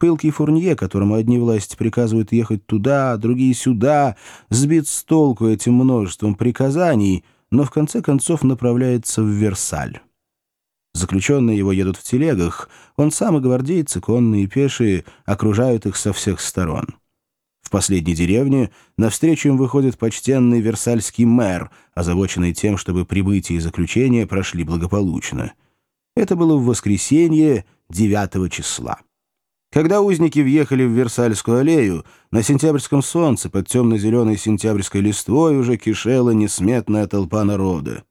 Пылкий Фурнье, которому одни власти приказывают ехать туда, другие сюда, сбит с толку этим множеством приказаний, но в конце концов направляется в Версаль. Заключенные его едут в телегах, он сам и гвардейцы, конные и пешие, окружают их со всех сторон. В последней деревне навстречу им выходит почтенный версальский мэр, озабоченный тем, чтобы прибытие и заключение прошли благополучно. Это было в воскресенье 9 числа. Когда узники въехали в Версальскую аллею, на сентябрьском солнце под темно-зеленой сентябрьской листвой уже кишела несметная толпа народа.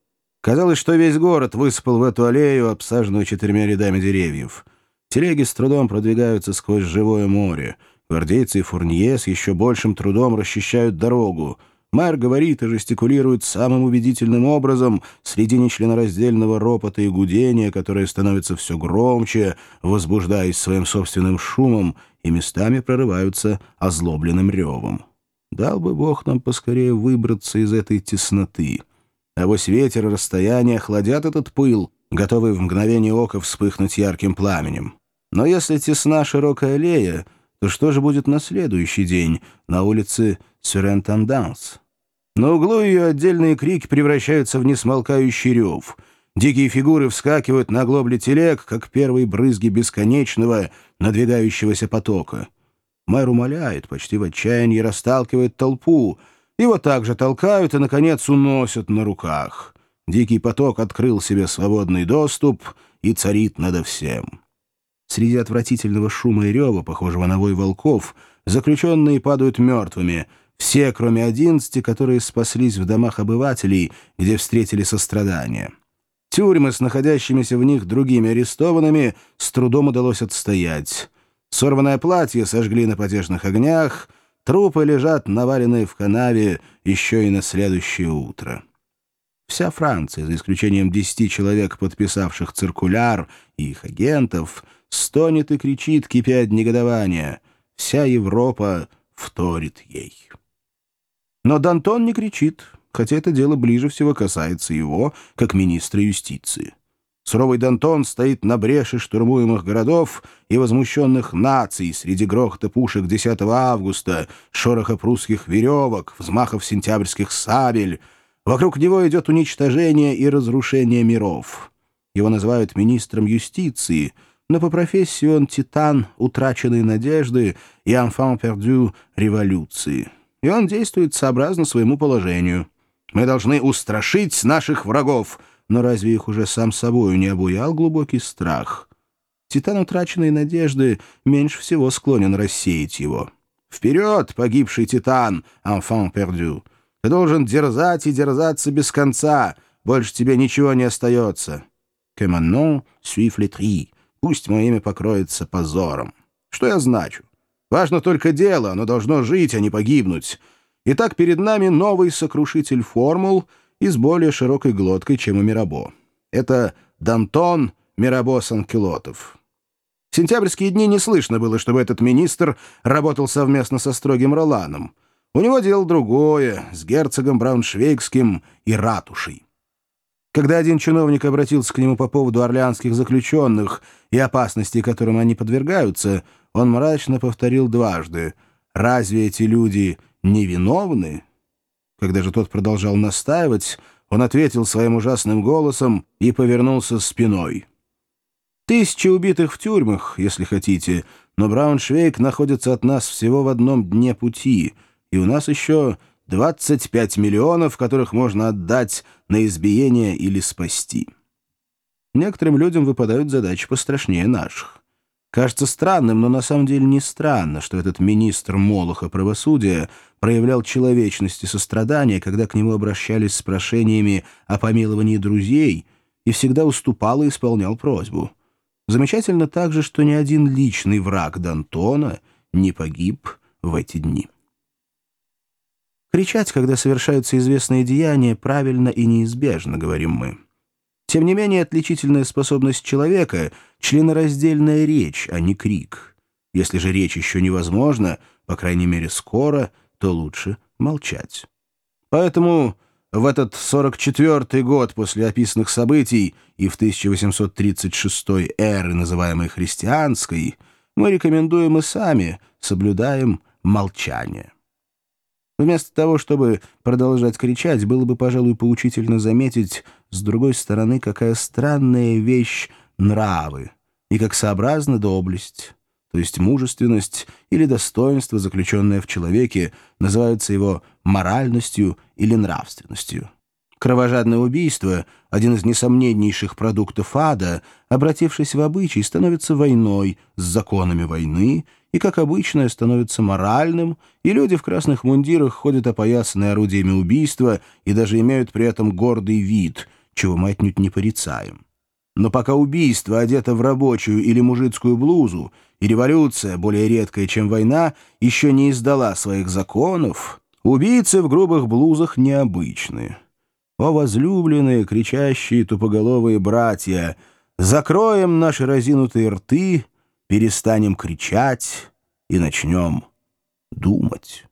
Казалось, что весь город высыпал в эту аллею, обсаженную четырьмя рядами деревьев. Телеги с трудом продвигаются сквозь живое море. Гвардейцы и фурнье с еще большим трудом расчищают дорогу. Мэр говорит и жестикулирует самым убедительным образом среди нечленораздельного ропота и гудения, которое становится все громче, возбуждаясь своим собственным шумом, и местами прорываются озлобленным ревом. Дал бы Бог нам поскорее выбраться из этой тесноты. А вось ветер и расстояние охладят этот пыл, готовый в мгновение ока вспыхнуть ярким пламенем. Но если тесна широкая аллея, то что же будет на следующий день на улице Сюрентанданс? На углу ее отдельные крики превращаются в несмолкающий рев. Дикие фигуры вскакивают на глобли телег, как первые брызги бесконечного, надвигающегося потока. Мэр умоляет, почти в отчаянии расталкивает толпу — его также толкают и, наконец, уносят на руках. Дикий поток открыл себе свободный доступ и царит надо всем. Среди отвратительного шума и рева, похожего на вой волков, заключенные падают мертвыми, все, кроме одиннадцати, которые спаслись в домах обывателей, где встретили сострадание. Тюрьмы с находящимися в них другими арестованными с трудом удалось отстоять. Сорванное платье сожгли на потешных огнях — Трупы лежат, наваленные в канаве, еще и на следующее утро. Вся Франция, за исключением десяти человек, подписавших циркуляр и их агентов, стонет и кричит, кипя от негодования. Вся Европа вторит ей. Но Дантон не кричит, хотя это дело ближе всего касается его, как министра юстиции. Суровый Дантон стоит на бреше штурмуемых городов и возмущенных наций среди грохота пушек 10 августа, шороха прусских веревок, взмахов сентябрьских сабель. Вокруг него идет уничтожение и разрушение миров. Его называют министром юстиции, но по профессии он титан утраченной надежды и enfant perdu революции. И он действует сообразно своему положению. Мы должны устрашить наших врагов — но разве их уже сам собою не обуял глубокий страх? Титан утраченной надежды меньше всего склонен рассеять его. «Вперед, погибший Титан, enfant perdu! Ты должен дерзать и дерзаться без конца, больше тебе ничего не остается. Que mon nom suive les Пусть мое имя покроется позором. Что я значу? Важно только дело, оно должно жить, а не погибнуть. Итак, перед нами новый сокрушитель формул — и с более широкой глоткой, чем у Мирабо. Это Дантон Мирабо Санкелотов. В сентябрьские дни не слышно было, чтобы этот министр работал совместно со строгим Роланом. У него дело другое, с герцогом Брауншвейгским и ратушей. Когда один чиновник обратился к нему по поводу орлеанских заключенных и опасностей, которым они подвергаются, он мрачно повторил дважды «Разве эти люди невиновны?» Когда же тот продолжал настаивать, он ответил своим ужасным голосом и повернулся спиной. «Тысячи убитых в тюрьмах, если хотите, но Брауншвейг находится от нас всего в одном дне пути, и у нас еще 25 миллионов, которых можно отдать на избиение или спасти. Некоторым людям выпадают задачи пострашнее наших. Кажется странным, но на самом деле не странно, что этот министр Молоха правосудия проявлял человечность и сострадание, когда к нему обращались с прошениями о помиловании друзей и всегда уступал и исполнял просьбу. Замечательно также, что ни один личный враг Д'Антона не погиб в эти дни. Кричать, когда совершаются известные деяния, правильно и неизбежно, говорим мы. Тем не менее, отличительная способность человека — членораздельная речь, а не крик. Если же речь еще невозможна, по крайней мере скоро, то лучше молчать. Поэтому в этот 44-й год после описанных событий и в 1836 эры, называемой христианской, мы рекомендуем и сами соблюдаем молчание. Вместо того, чтобы продолжать кричать, было бы, пожалуй, поучительно заметить, с другой стороны, какая странная вещь нравы, и как сообразна доблесть, то есть мужественность или достоинство, заключенное в человеке, называется его моральностью или нравственностью. Кровожадное убийство, один из несомненнейших продуктов ада, обратившись в обычай, становится войной с законами войны и, как обычное, становится моральным, и люди в красных мундирах ходят опоясанные орудиями убийства и даже имеют при этом гордый вид, чего мы отнюдь не порицаем. Но пока убийство одето в рабочую или мужицкую блузу, и революция, более редкая, чем война, еще не издала своих законов, убийцы в грубых блузах необычны. О, возлюбленные, кричащие тупоголовые братья, закроем наши разинутые рты, перестанем кричать и начнем думать.